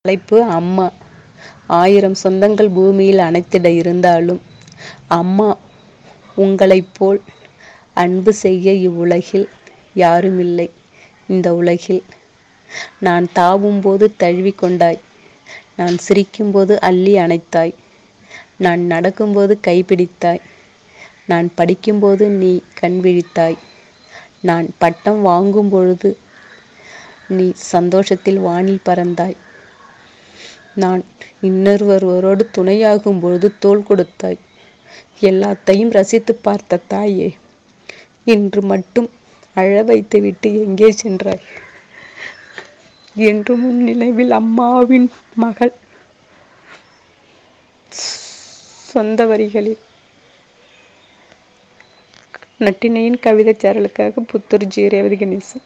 தலைப்பு அம்மா. ஆயிரம் சொந்தங்கள் பூமியில் அனைத்திட இருந்தாலும் அம்மா உங்களைப் போல் அன்பு செய்ய இவ்வுலகில் யாருமில்லை இந்த உலகில் நான் தாவும்போது தழுவிக் கொண்டாய். நான் சிரிக்கும்போது அள்ளி அணைத்தாய். நான் நடக்கும்போது கைப்பிடித்தாய் நான் படிக்கும்போது நீ கண் விழித்தாய். நான் பட்டம் வாங்கும் பொழுது நீ சந்தோஷத்தில் வானில் பறந்தாய். நான் இன்னொருவரோடு துணையாகும் பொழுது தோள் கொடுத்தாய். எல்லாத்தையும் ரசித்து பார்த்த தாயே இன்று மட்டும் அழ வைத்துவிட்டு எங்கே சென்றாய்? என்றும் உன் நினைவில் அம்மாவின் மகள் சொந்த வரிகளில் நட்டினையின் கவிதைச் சாரலுக்காக புத்தூர் ஜி ரேவதி கணேசன்.